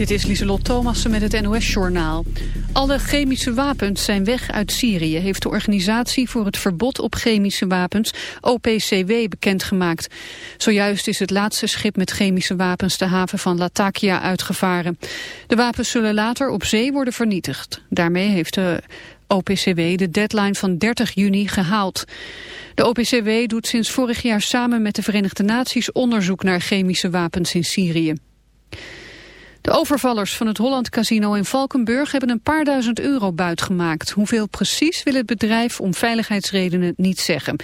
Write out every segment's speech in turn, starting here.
Dit is Lieselot Thomassen met het NOS-journaal. Alle chemische wapens zijn weg uit Syrië, heeft de Organisatie voor het Verbod op Chemische Wapens, OPCW, bekendgemaakt. Zojuist is het laatste schip met chemische wapens de haven van Latakia uitgevaren. De wapens zullen later op zee worden vernietigd. Daarmee heeft de OPCW de deadline van 30 juni gehaald. De OPCW doet sinds vorig jaar samen met de Verenigde Naties onderzoek naar chemische wapens in Syrië. De overvallers van het Holland Casino in Valkenburg hebben een paar duizend euro buitgemaakt. Hoeveel precies wil het bedrijf om veiligheidsredenen niet zeggen.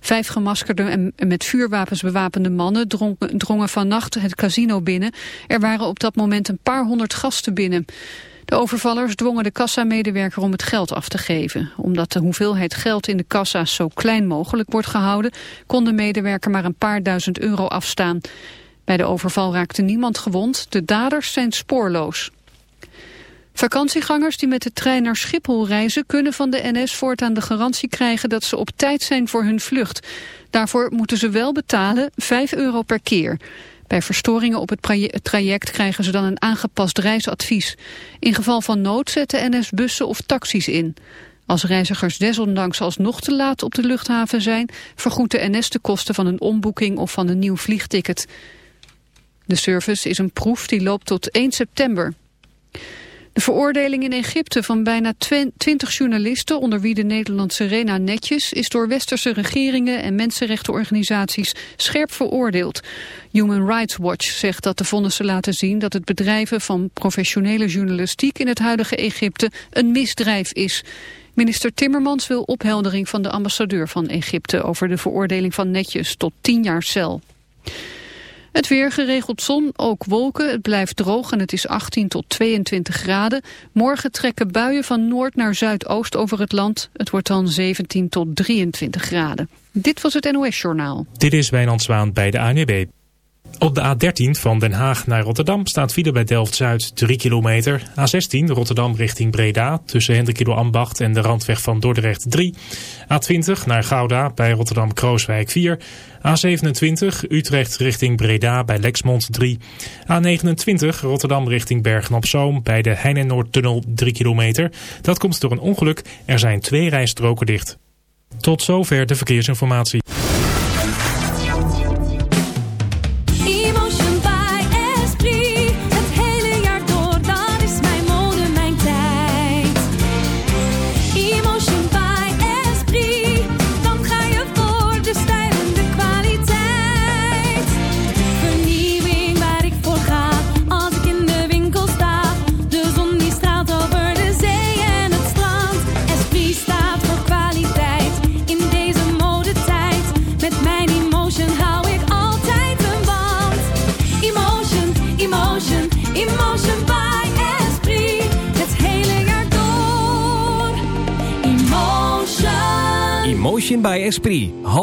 Vijf gemaskerde en met vuurwapens bewapende mannen drongen, vannacht het casino binnen. Er waren op dat moment een paar honderd gasten binnen. De overvallers dwongen de kassamedewerker om het geld af te geven. Omdat de hoeveelheid geld in de kassa's zo klein mogelijk wordt gehouden... kon de medewerker maar een paar duizend euro afstaan. Bij de overval raakte niemand gewond. De daders zijn spoorloos. Vakantiegangers die met de trein naar Schiphol reizen... kunnen van de NS voortaan de garantie krijgen dat ze op tijd zijn voor hun vlucht. Daarvoor moeten ze wel betalen 5 euro per keer. Bij verstoringen op het traject krijgen ze dan een aangepast reisadvies. In geval van nood zetten NS bussen of taxis in. Als reizigers desondanks alsnog te laat op de luchthaven zijn... vergoedt de NS de kosten van een omboeking of van een nieuw vliegticket. De service is een proef die loopt tot 1 september. De veroordeling in Egypte van bijna 20 journalisten, onder wie de Nederlandse Rena Netjes, is door westerse regeringen en mensenrechtenorganisaties scherp veroordeeld. Human Rights Watch zegt dat de vonnissen laten zien dat het bedrijven van professionele journalistiek in het huidige Egypte een misdrijf is. Minister Timmermans wil opheldering van de ambassadeur van Egypte over de veroordeling van Netjes tot 10 jaar cel. Het weer geregeld zon, ook wolken. Het blijft droog en het is 18 tot 22 graden. Morgen trekken buien van noord naar zuidoost over het land. Het wordt dan 17 tot 23 graden. Dit was het NOS Journaal. Dit is Wijnand Zwaan bij de ANWB. Op de A13 van Den Haag naar Rotterdam staat file bij Delft-Zuid 3 kilometer. A16 Rotterdam richting Breda tussen Hendrikido Ambacht en de randweg van Dordrecht 3. A20 naar Gouda bij Rotterdam-Krooswijk 4. A27 Utrecht richting Breda bij Lexmond 3. A29 Rotterdam richting Bergen-op-Zoom bij de Heine-Noordtunnel 3 kilometer. Dat komt door een ongeluk. Er zijn twee rijstroken dicht. Tot zover de verkeersinformatie.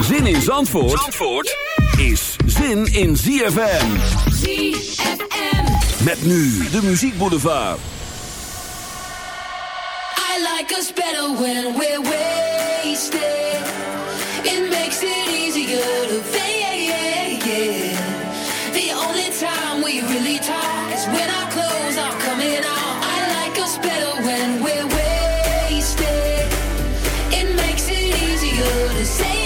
Zin in Zandvoort, Zandvoort is zin in ZFM. ZFM. Met nu de muziekboulevard. I like us better when we're wasted. It makes it easier to fade. The only time we really talk is when our clothes are coming off. I like us better when we're wasted. It makes it easier to say.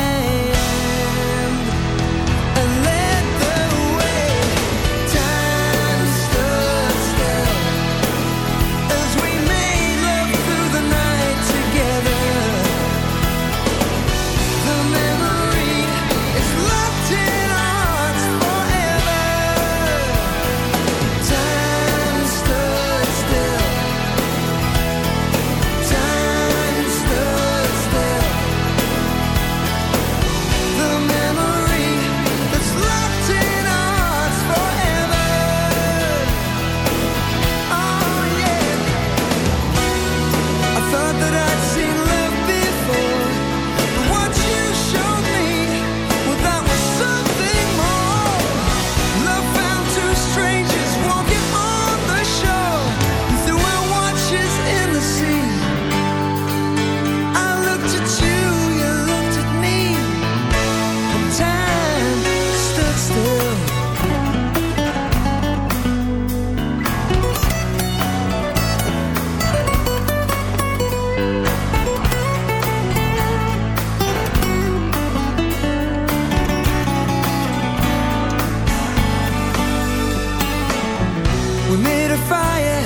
We made a fire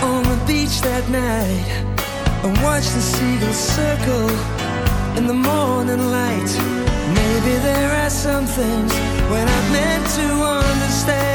on the beach that night And watched the seagulls circle in the morning light. Maybe there are some things when I've meant to understand.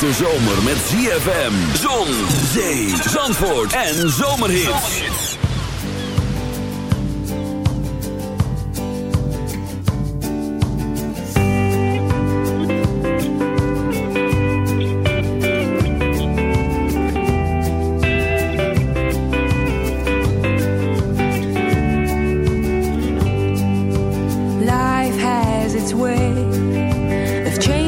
Hete zomer met ZFM, zon, zee, zandvoort en zomerhits. Life has its way of changing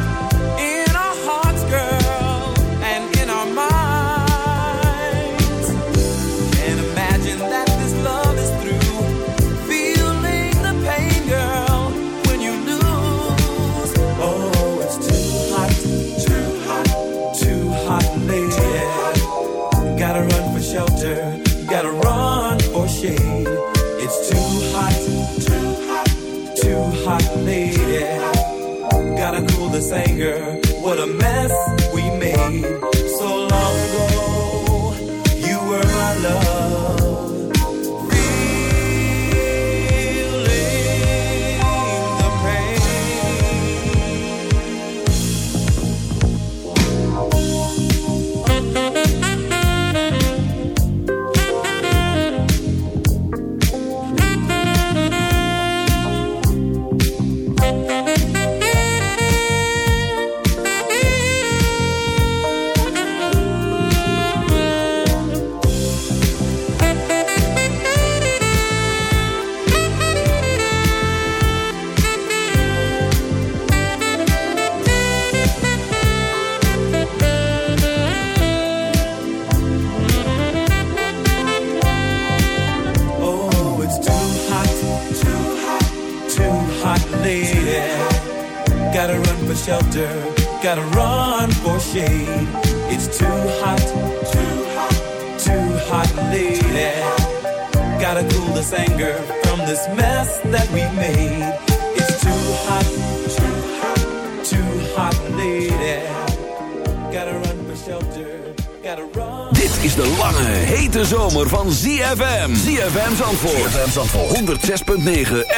shade. It's too hot, too hot, too hot, lady. Gotta cool this anger. What a mess we made 106.9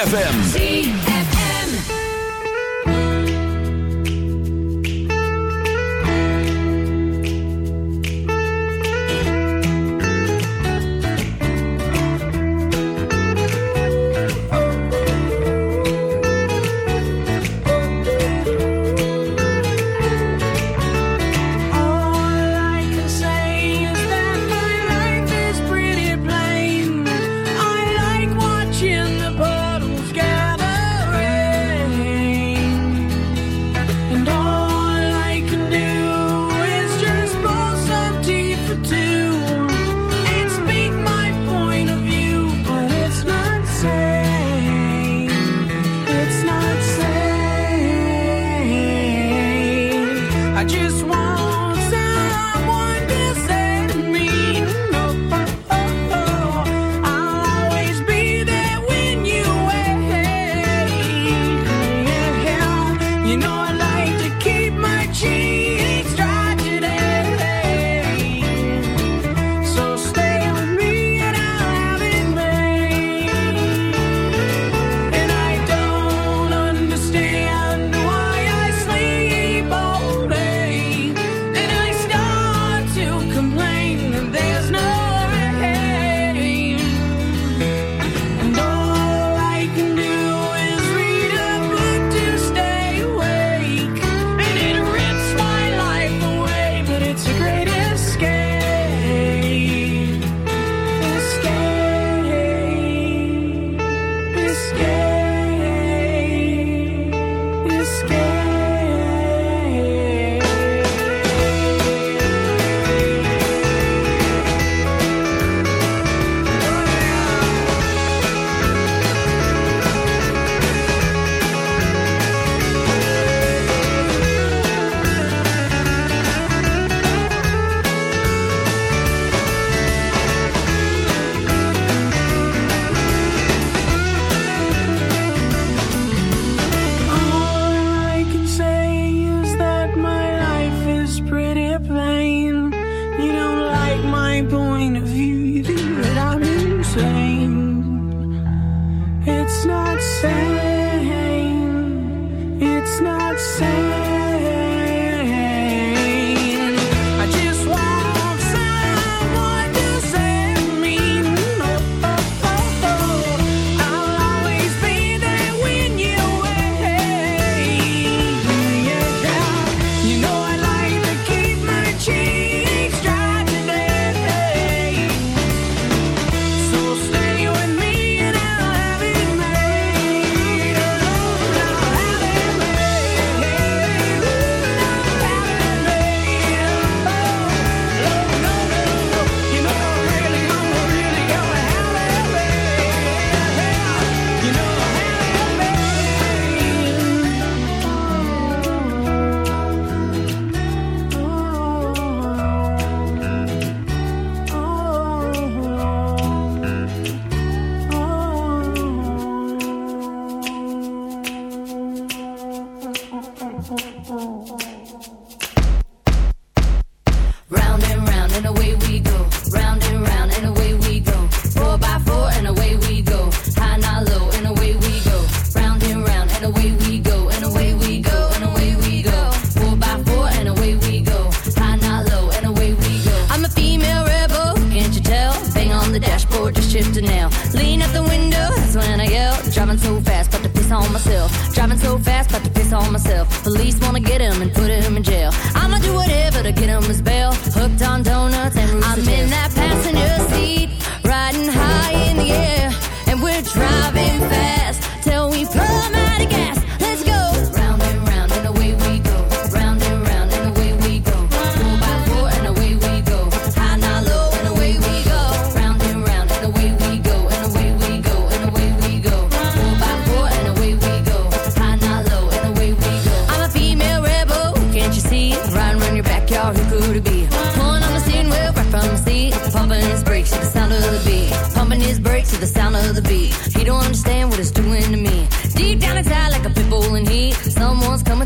him in jail. I'ma do whatever to get him his bail.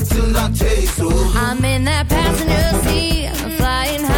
till I taste. Oh. I'm in that passenger seat, flying high.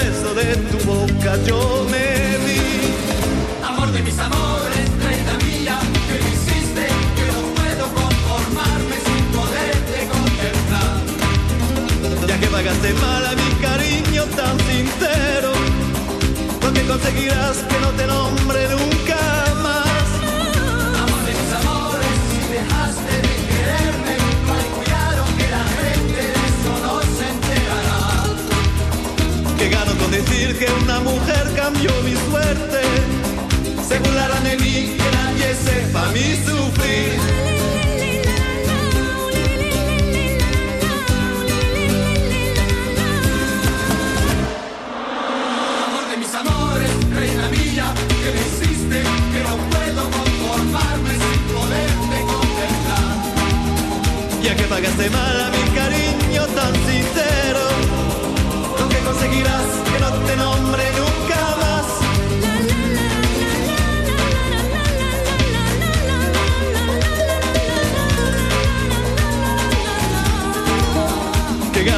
beso de tu boca yo me vi. Amor de mis amores, reina mía, que me hiciste, que no puedo conformarme sin poderte contemplar. Ya que pagaste mal a mi cariño tan sincero, lo que conseguirás que no te nombre nunca decir que una mujer cambió mi suerte. Se burlarán de mí, que nadie sepa mi sufrir. Amor de mis amores, reina mía, que me hiciste, que no puedo conformarme sin poderte contemplar. Ya que pagaste mal a mi cariño tan sincero,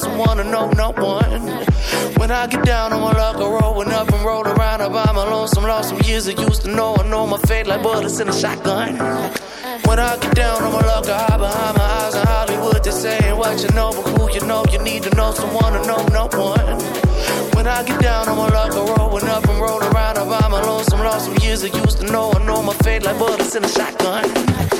Someone to know no one. When I get down on my luck, I rollin' up and roll around. I buy my lonesome, lost some years I used to know. I know my fate like bullets in a shotgun. When I get down on my luck, I hide behind my eyes in Hollywood. This ain't what you know, but who you know, you need to know someone to know no one. When I get down on my luck, I rollin' up and roll around. I buy my lonesome, lost some years I used to know. I know my fate like bullets in a shotgun.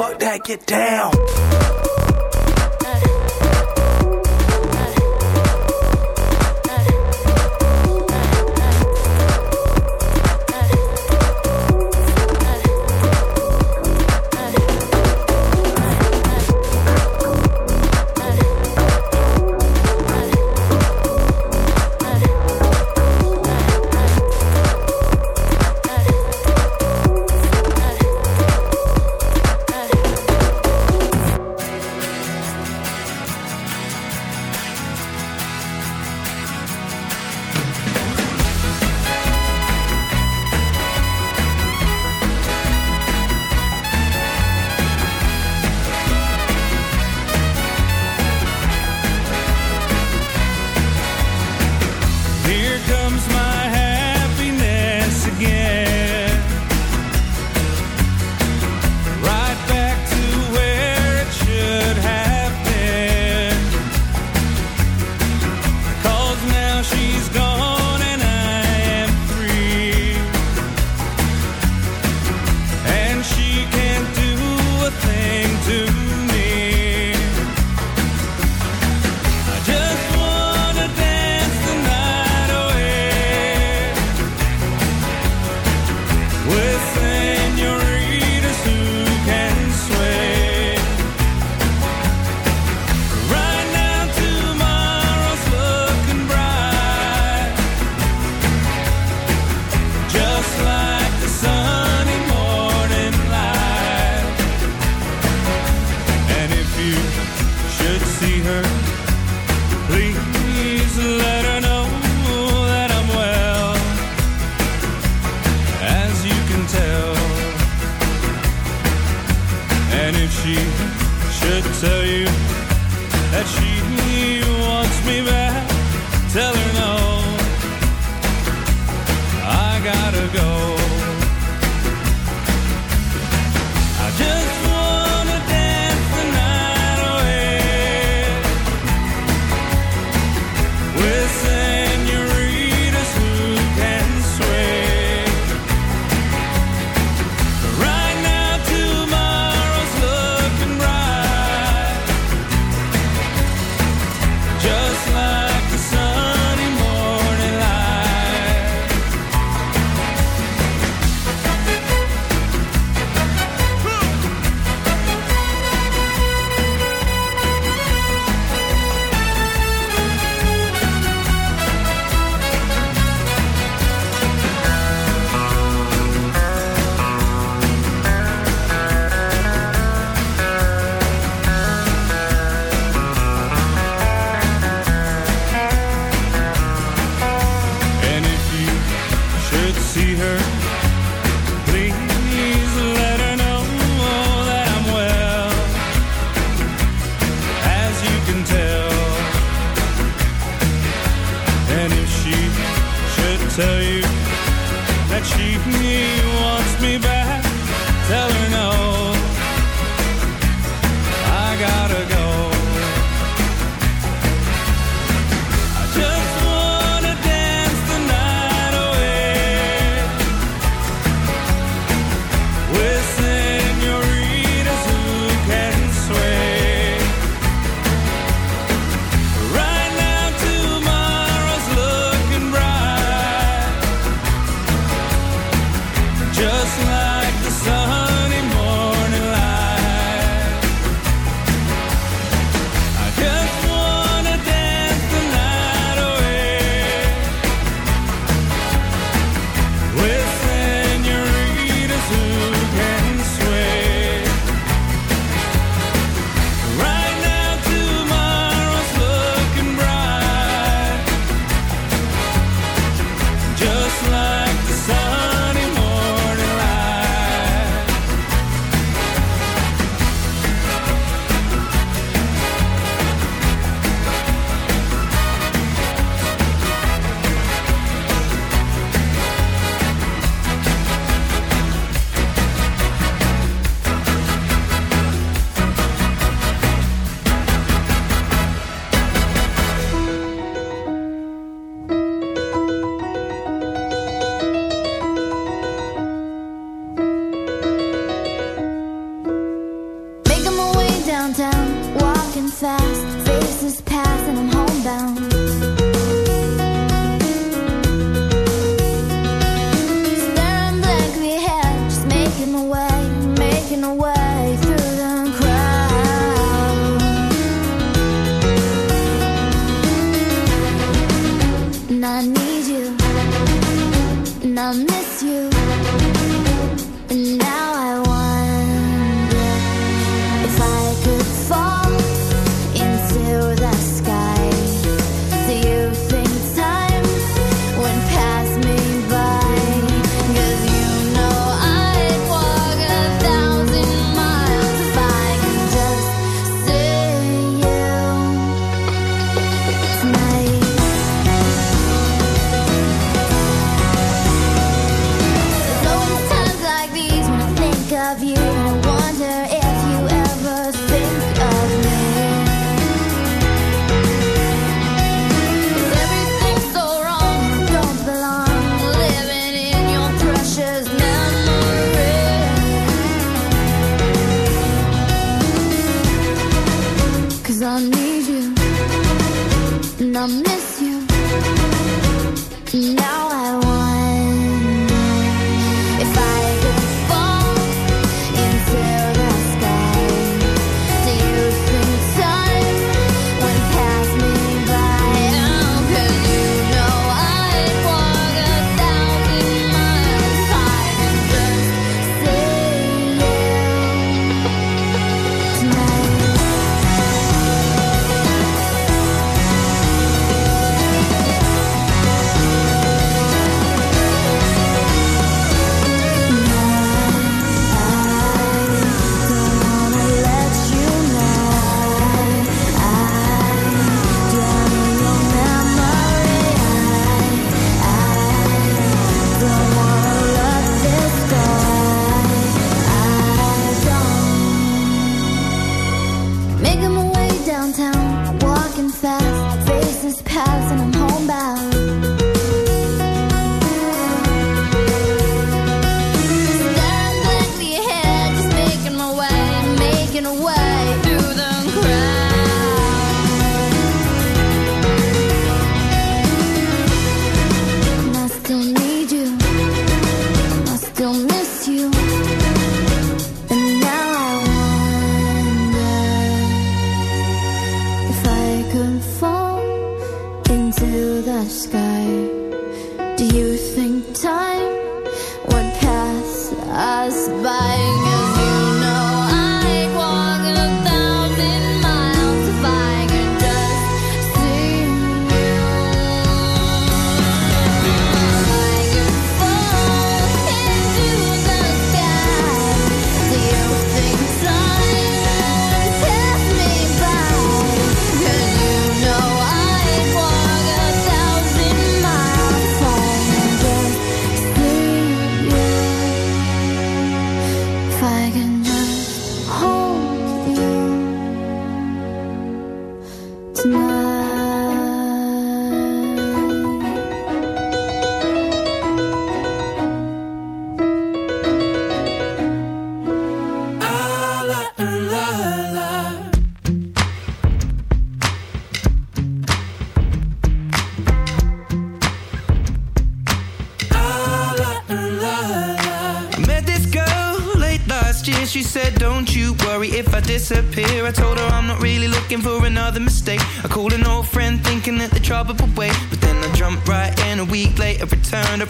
Fuck that, get down.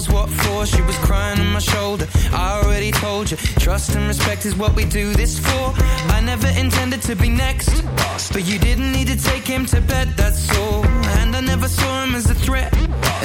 Knows what for. She was crying on my shoulder. I already told you, trust and respect is what we do this for. I never intended to be next, but you didn't need to take him to bed, that's all.